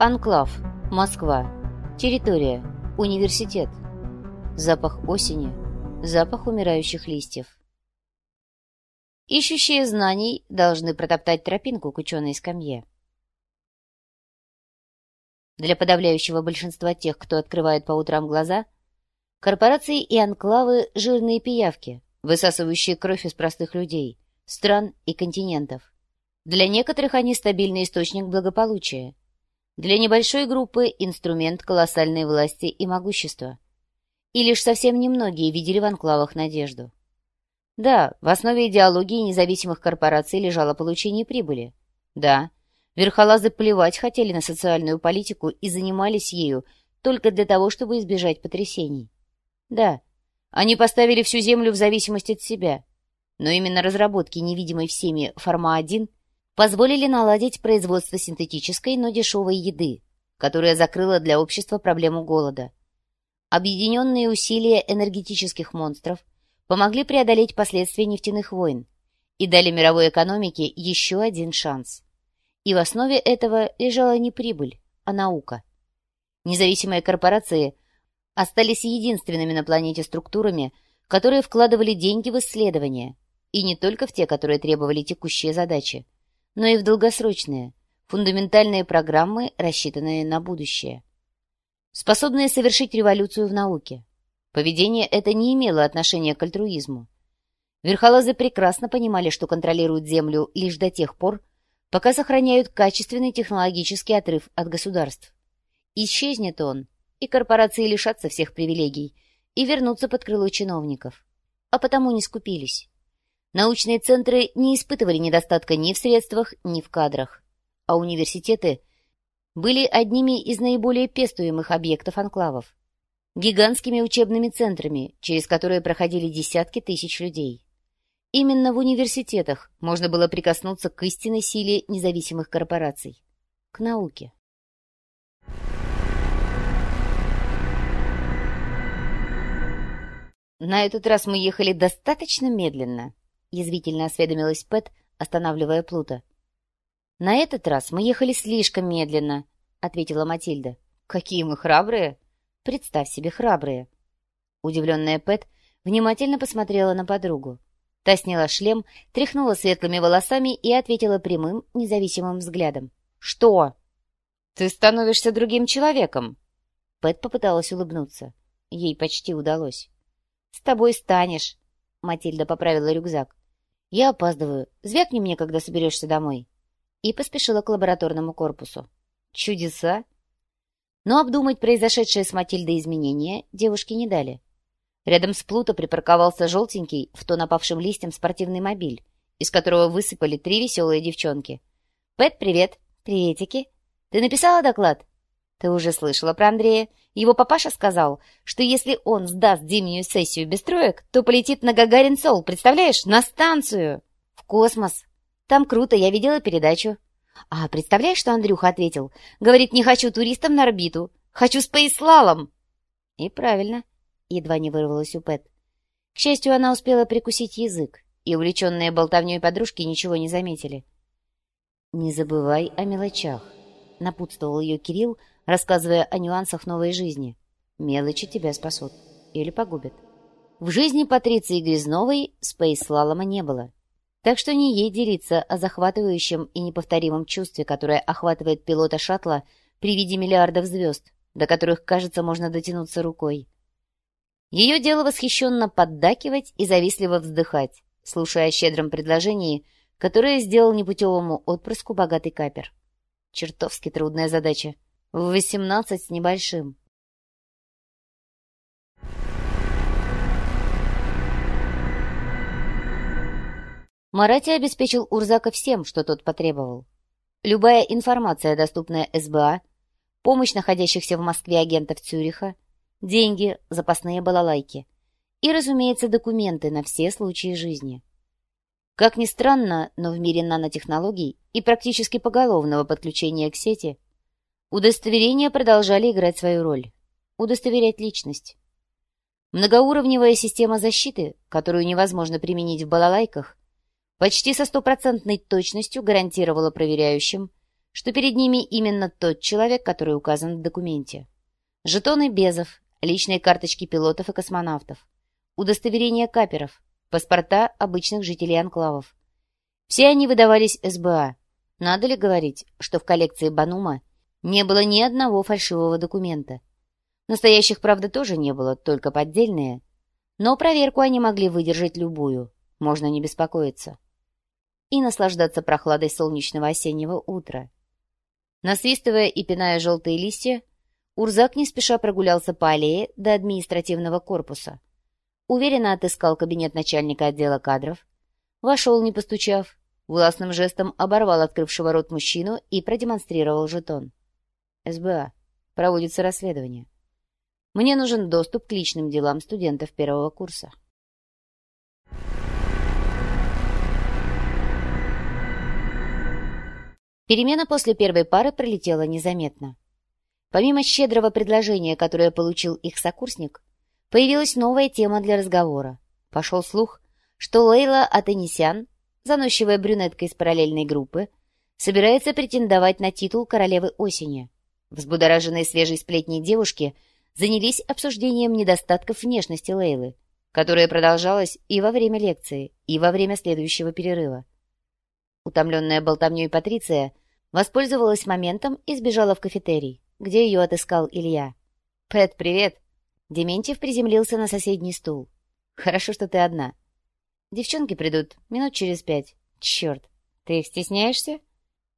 Анклав. Москва. Территория. Университет. Запах осени. Запах умирающих листьев. Ищущие знаний должны протоптать тропинку к ученой скамье. Для подавляющего большинства тех, кто открывает по утрам глаза, корпорации и анклавы – жирные пиявки, высасывающие кровь из простых людей, стран и континентов. Для некоторых они стабильный источник благополучия – для небольшой группы инструмент колоссальной власти и могущества. И лишь совсем немногие видели в анклавах надежду. Да, в основе идеологии независимых корпораций лежало получение прибыли. Да, верхолазы плевать хотели на социальную политику и занимались ею только для того, чтобы избежать потрясений. Да, они поставили всю Землю в зависимость от себя. Но именно разработки невидимой всеми Форма-1 позволили наладить производство синтетической, но дешевой еды, которая закрыла для общества проблему голода. Объединенные усилия энергетических монстров помогли преодолеть последствия нефтяных войн и дали мировой экономике еще один шанс. И в основе этого лежала не прибыль, а наука. Независимые корпорации остались единственными на планете структурами, которые вкладывали деньги в исследования, и не только в те, которые требовали текущие задачи, но и в долгосрочные, фундаментальные программы, рассчитанные на будущее. Способные совершить революцию в науке. Поведение это не имело отношения к альтруизму. Верхолазы прекрасно понимали, что контролируют Землю лишь до тех пор, пока сохраняют качественный технологический отрыв от государств. Исчезнет он, и корпорации лишатся всех привилегий и вернутся под крыло чиновников. А потому не скупились. Научные центры не испытывали недостатка ни в средствах, ни в кадрах, а университеты были одними из наиболее пестуемых объектов анклавов, гигантскими учебными центрами, через которые проходили десятки тысяч людей. Именно в университетах можно было прикоснуться к истинной силе независимых корпораций, к науке. На этот раз мы ехали достаточно медленно, — язвительно осведомилась Пэт, останавливая Плута. «На этот раз мы ехали слишком медленно», — ответила Матильда. «Какие мы храбрые!» «Представь себе, храбрые!» Удивленная Пэт внимательно посмотрела на подругу. Та сняла шлем, тряхнула светлыми волосами и ответила прямым, независимым взглядом. «Что?» «Ты становишься другим человеком!» Пэт попыталась улыбнуться. Ей почти удалось. «С тобой станешь!» Матильда поправила рюкзак. «Я опаздываю. Звякни мне, когда соберешься домой». И поспешила к лабораторному корпусу. «Чудеса!» Но обдумать произошедшее с Матильдой изменения девушке не дали. Рядом с Плуто припарковался желтенький, в то напавшим листьям спортивный мобиль, из которого высыпали три веселые девчонки. «Пэт, привет!» «Приветики!» «Ты написала доклад?» «Ты уже слышала про Андрея. Его папаша сказал, что если он сдаст зимнюю сессию без троек, то полетит на Гагарин-Сол, представляешь, на станцию. В космос. Там круто, я видела передачу. А представляешь, что Андрюха ответил? Говорит, не хочу туристам на орбиту, хочу спейслалом. И правильно, едва не вырвалась у Пэт. К счастью, она успела прикусить язык, и увлеченные болтовней подружки ничего не заметили. «Не забывай о мелочах», — напутствовал ее Кирилл, рассказывая о нюансах новой жизни. Мелочи тебя спасут или погубят. В жизни Патриции Грязновой спейс-слалома не было. Так что не ей делиться о захватывающем и неповторимом чувстве, которое охватывает пилота шаттла при виде миллиардов звезд, до которых, кажется, можно дотянуться рукой. Ее дело восхищенно поддакивать и завистливо вздыхать, слушая о щедром предложении, которое сделал непутевому отпрыску богатый капер. Чертовски трудная задача — в восемнадцать с небольшим. Марати обеспечил Урзака всем, что тот потребовал. Любая информация, доступная СБА, помощь находящихся в Москве агентов Цюриха, деньги, запасные балалайки и, разумеется, документы на все случаи жизни. Как ни странно, но в мире нанотехнологий и практически поголовного подключения к сети – Удостоверения продолжали играть свою роль. Удостоверять личность. Многоуровневая система защиты, которую невозможно применить в балалайках, почти со стопроцентной точностью гарантировала проверяющим, что перед ними именно тот человек, который указан в документе. Жетоны Безов, личные карточки пилотов и космонавтов, удостоверения каперов, паспорта обычных жителей анклавов. Все они выдавались СБА. Надо ли говорить, что в коллекции Банума не было ни одного фальшивого документа? Настоящих, правда, тоже не было, только поддельные. Но проверку они могли выдержать любую, можно не беспокоиться. И наслаждаться прохладой солнечного осеннего утра. Насвистывая и пиная желтые листья, Урзак не спеша прогулялся по аллее до административного корпуса. Уверенно отыскал кабинет начальника отдела кадров, вошел, не постучав, властным жестом оборвал открывшего рот мужчину и продемонстрировал жетон. СБА. Проводится расследование. Мне нужен доступ к личным делам студентов первого курса. Перемена после первой пары пролетела незаметно. Помимо щедрого предложения, которое получил их сокурсник, появилась новая тема для разговора. Пошел слух, что Лейла Атанисян, заносчивая брюнетка из параллельной группы, собирается претендовать на титул королевы осени. Взбудораженные свежей сплетней девушки занялись обсуждением недостатков внешности Лейлы, которая продолжалась и во время лекции, и во время следующего перерыва. Утомленная болтовней Патриция воспользовалась моментом и сбежала в кафетерий, где ее отыскал Илья. «Пэт, привет!» Дементьев приземлился на соседний стул. «Хорошо, что ты одна. Девчонки придут минут через пять. Черт, ты их стесняешься?»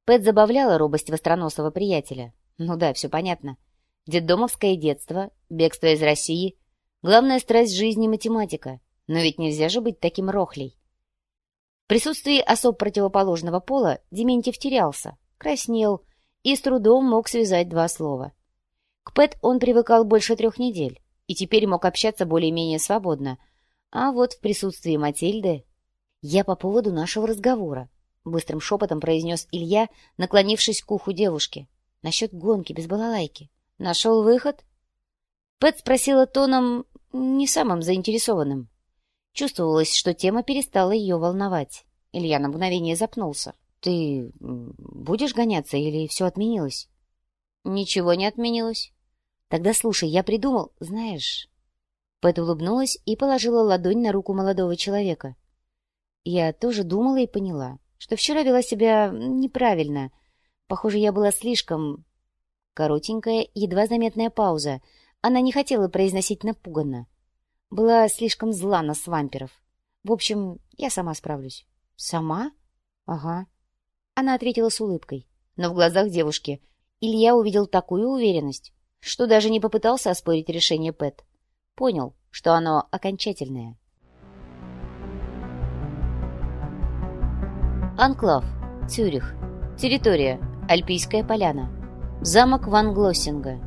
Пэт забавляла робость востроносого приятеля. «Ну да, все понятно. Детдомовское детство, бегство из России, главная страсть жизни — математика. Но ведь нельзя же быть таким рохлей. В присутствии особ противоположного пола Дементьев терялся, краснел и с трудом мог связать два слова. К Пэт он привыкал больше трех недель и теперь мог общаться более-менее свободно. А вот в присутствии Матильды... «Я по поводу нашего разговора», — быстрым шепотом произнес Илья, наклонившись к уху девушки. «Насчет гонки без балалайки. Нашел выход?» Пэт спросила тоном не самым заинтересованным. Чувствовалось, что тема перестала ее волновать. Илья на мгновение запнулся. «Ты будешь гоняться или все отменилось?» «Ничего не отменилось». «Тогда слушай, я придумал, знаешь...» Пэт улыбнулась и положила ладонь на руку молодого человека. Я тоже думала и поняла, что вчера вела себя неправильно. Похоже, я была слишком... Коротенькая, едва заметная пауза. Она не хотела произносить напуганно. Была слишком зла на свамперов. В общем, я сама справлюсь. «Сама?» «Ага». Она ответила с улыбкой. Но в глазах девушки Илья увидел такую уверенность, что даже не попытался оспорить решение Пэт. Понял, что оно окончательное. Анклав. Цюрих. Территория. Альпийская поляна. Замок Ван Глоссинга.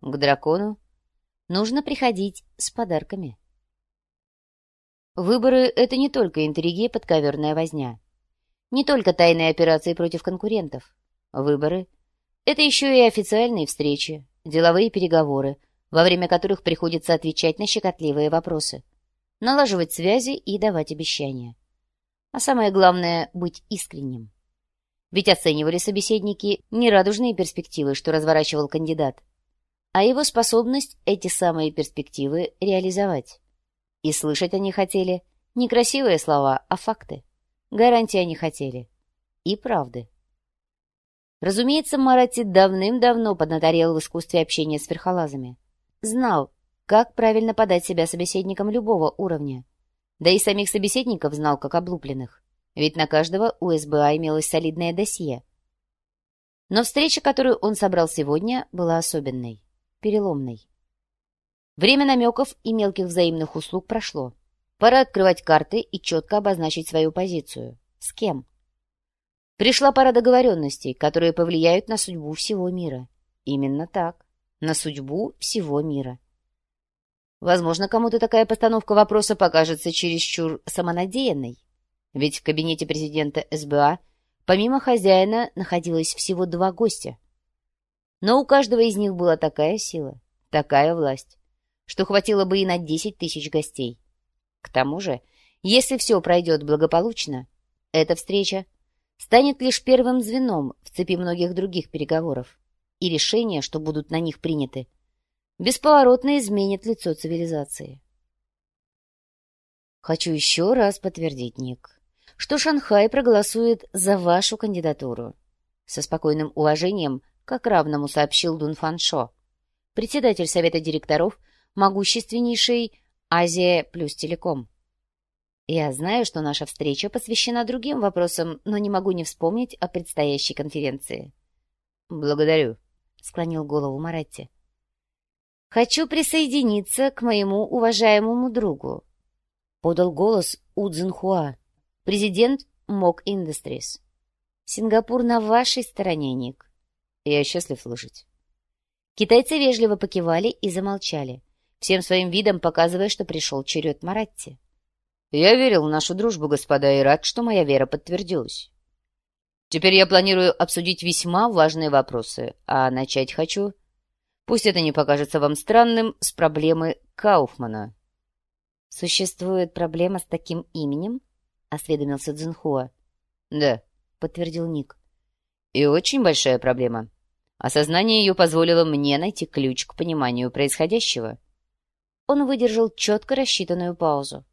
К дракону нужно приходить с подарками. Выборы — это не только интриги и подковерная возня. Не только тайные операции против конкурентов. Выборы — это еще и официальные встречи, деловые переговоры, во время которых приходится отвечать на щекотливые вопросы, налаживать связи и давать обещания. А самое главное — быть искренним. Ведь оценивали собеседники не радужные перспективы, что разворачивал кандидат, а его способность эти самые перспективы реализовать. И слышать они хотели не красивые слова, а факты. Гарантии они хотели. И правды. Разумеется, Марати давным-давно поднаторел в искусстве общения с верхолазами. Знал, как правильно подать себя собеседникам любого уровня. Да и самих собеседников знал, как облупленных. Ведь на каждого у СБА имелось солидное досье. Но встреча, которую он собрал сегодня, была особенной, переломной. Время намеков и мелких взаимных услуг прошло. Пора открывать карты и четко обозначить свою позицию. С кем? Пришла пора договоренностей, которые повлияют на судьбу всего мира. Именно так. На судьбу всего мира. Возможно, кому-то такая постановка вопроса покажется чересчур самонадеянной. Ведь в кабинете президента СБА помимо хозяина находилось всего два гостя. Но у каждого из них была такая сила, такая власть, что хватило бы и на десять тысяч гостей. К тому же, если все пройдет благополучно, эта встреча станет лишь первым звеном в цепи многих других переговоров, и решения, что будут на них приняты, бесповоротно изменят лицо цивилизации. Хочу еще раз подтвердить, Ник, что Шанхай проголосует за вашу кандидатуру. Со спокойным уважением, как равному сообщил Дун Фан Шо, председатель совета директоров могущественнейшей Азия плюс Телеком. Я знаю, что наша встреча посвящена другим вопросам, но не могу не вспомнить о предстоящей конференции. Благодарю, склонил голову Маратти. Хочу присоединиться к моему уважаемому другу, подал голос У Цзинхуа, президент МОК Industries. Сингапур на вашей стороне, Ник. Я счастлив слушать. Китайцы вежливо покивали и замолчали, всем своим видом показывая, что пришел черед Маратти. Я верил в нашу дружбу, господа, и рад, что моя вера подтвердилась. Теперь я планирую обсудить весьма важные вопросы, а начать хочу, пусть это не покажется вам странным, с проблемы Кауфмана. «Существует проблема с таким именем?» — осведомился Цзинхуа. «Да», — подтвердил Ник. «И очень большая проблема. Осознание ее позволило мне найти ключ к пониманию происходящего». Он выдержал четко рассчитанную паузу.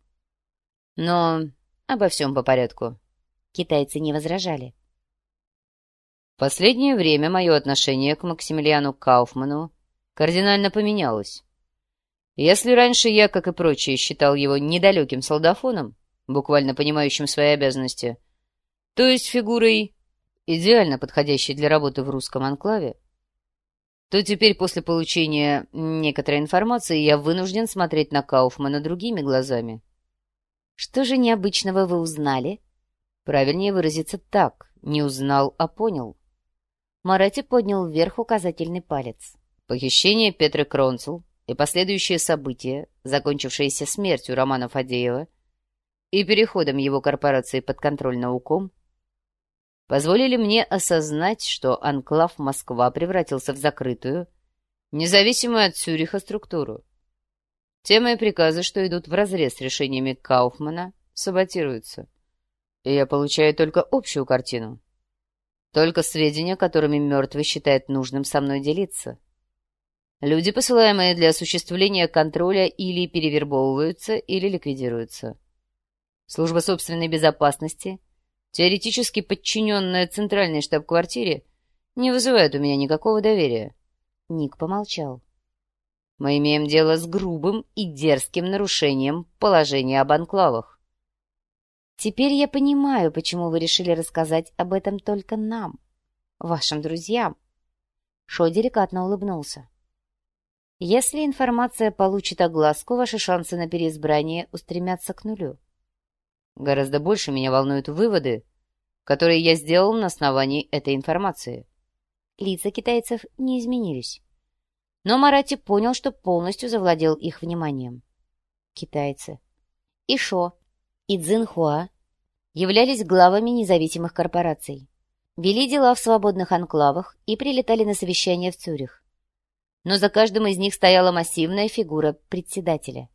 «Но обо всем по порядку». Китайцы не возражали. В последнее время мое отношение к Максимилиану Кауфману кардинально поменялось. Если раньше я, как и прочие, считал его недалеким солдафоном, буквально понимающим свои обязанности, то есть фигурой, идеально подходящей для работы в русском анклаве, то теперь после получения некоторой информации я вынужден смотреть на Кауфмана другими глазами. Что же необычного вы узнали? Правильнее выразиться так, не узнал, а понял. Марати поднял вверх указательный палец. Похищение Петры Кронцел и последующие события, закончившиеся смертью Романа Фадеева и переходом его корпорации под контроль науком, позволили мне осознать, что анклав Москва превратился в закрытую, независимую от Цюриха структуру. Те мои приказы, что идут вразрез с решениями Кауфмана, саботируются. И я получаю только общую картину. Только сведения, которыми мертвый считает нужным со мной делиться. Люди, посылаемые для осуществления контроля, или перевербовываются, или ликвидируются. Служба собственной безопасности, теоретически подчиненная центральной штаб-квартире, не вызывает у меня никакого доверия. Ник помолчал. Мы имеем дело с грубым и дерзким нарушением положения об анклавах. Теперь я понимаю, почему вы решили рассказать об этом только нам, вашим друзьям. Шо деликатно улыбнулся. Если информация получит огласку, ваши шансы на переизбрание устремятся к нулю. Гораздо больше меня волнуют выводы, которые я сделал на основании этой информации. Лица китайцев не изменились. Но Марати понял, что полностью завладел их вниманием. Китайцы. Ишо и Цзинхуа являлись главами независимых корпораций. Вели дела в свободных анклавах и прилетали на совещания в Цюрих но за каждым из них стояла массивная фигура председателя.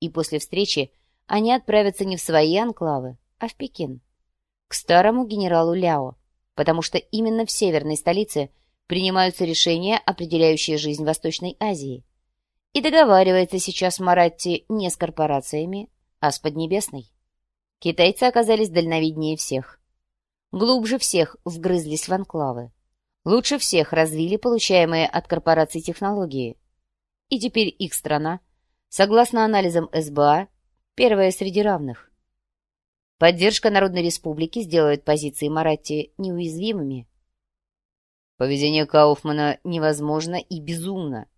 И после встречи они отправятся не в свои анклавы, а в Пекин, к старому генералу Ляо, потому что именно в северной столице принимаются решения, определяющие жизнь Восточной Азии. И договаривается сейчас Маратти не с корпорациями, а с Поднебесной. Китайцы оказались дальновиднее всех. Глубже всех вгрызлись в анклавы лучше всех развили получаемые от корпораций технологии. И теперь их страна, согласно анализам СБА, первая среди равных. Поддержка Народной Республики сделает позиции Маратти неуязвимыми. Поведение Кауфмана невозможно и безумно.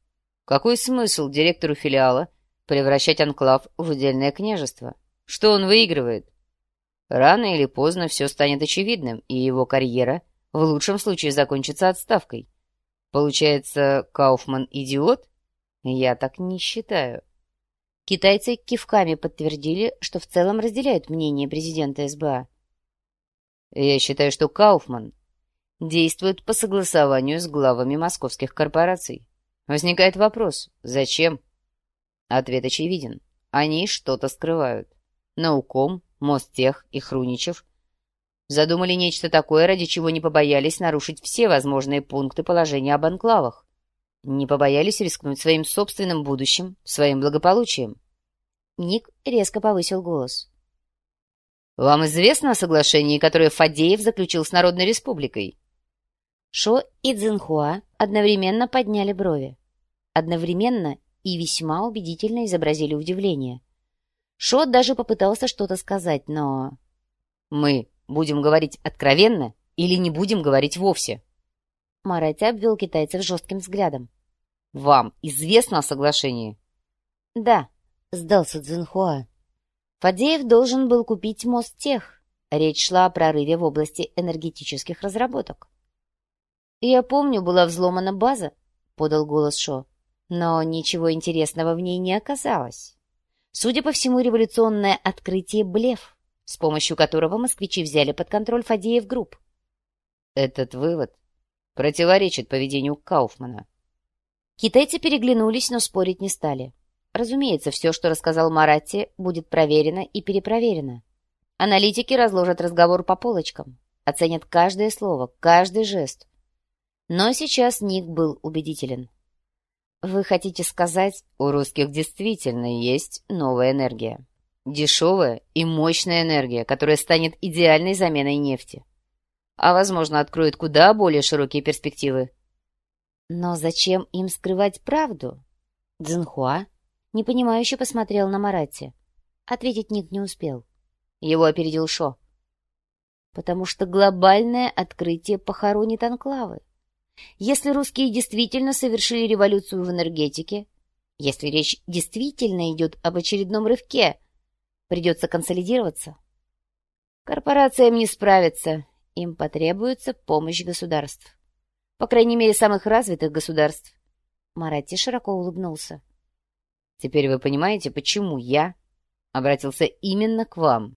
Какой смысл директору филиала превращать анклав в отдельное княжество? Что он выигрывает? Рано или поздно все станет очевидным, и его карьера в лучшем случае закончится отставкой. Получается, Кауфман идиот? Я так не считаю. Китайцы кивками подтвердили, что в целом разделяют мнение президента СБА. Я считаю, что Кауфман действует по согласованию с главами московских корпораций. Возникает вопрос, зачем? Ответ очевиден. Они что-то скрывают. Науком, Мостех и Хруничев задумали нечто такое, ради чего не побоялись нарушить все возможные пункты положения об анклавах. Не побоялись рискнуть своим собственным будущим, своим благополучием. Ник резко повысил голос. «Вам известно о соглашении, которое Фадеев заключил с Народной Республикой?» Шо и Цзинхуа одновременно подняли брови. Одновременно и весьма убедительно изобразили удивление. Шо даже попытался что-то сказать, но... «Мы будем говорить откровенно или не будем говорить вовсе?» Марати обвел китайцев жестким взглядом. «Вам известно о соглашении?» «Да», — сдался Цзинхуа. Фадеев должен был купить мост тех. Речь шла о прорыве в области энергетических разработок. «Я помню, была взломана база», — подал голос Шо. «Но ничего интересного в ней не оказалось. Судя по всему, революционное открытие — блеф, с помощью которого москвичи взяли под контроль Фадеев групп». «Этот вывод противоречит поведению Кауфмана». Китайцы переглянулись, но спорить не стали. Разумеется, все, что рассказал Маратти, будет проверено и перепроверено. Аналитики разложат разговор по полочкам, оценят каждое слово, каждый жест. Но сейчас Ник был убедителен. «Вы хотите сказать, у русских действительно есть новая энергия. Дешевая и мощная энергия, которая станет идеальной заменой нефти. А, возможно, откроет куда более широкие перспективы». «Но зачем им скрывать правду?» Цзинхуа непонимающе посмотрел на Маратти. Ответить Ник не успел. Его опередил Шо. «Потому что глобальное открытие похоронит анклавы. Если русские действительно совершили революцию в энергетике, если речь действительно идет об очередном рывке, придется консолидироваться. Корпорациям не справиться, им потребуется помощь государств. По крайней мере, самых развитых государств. Маратти широко улыбнулся. Теперь вы понимаете, почему я обратился именно к вам.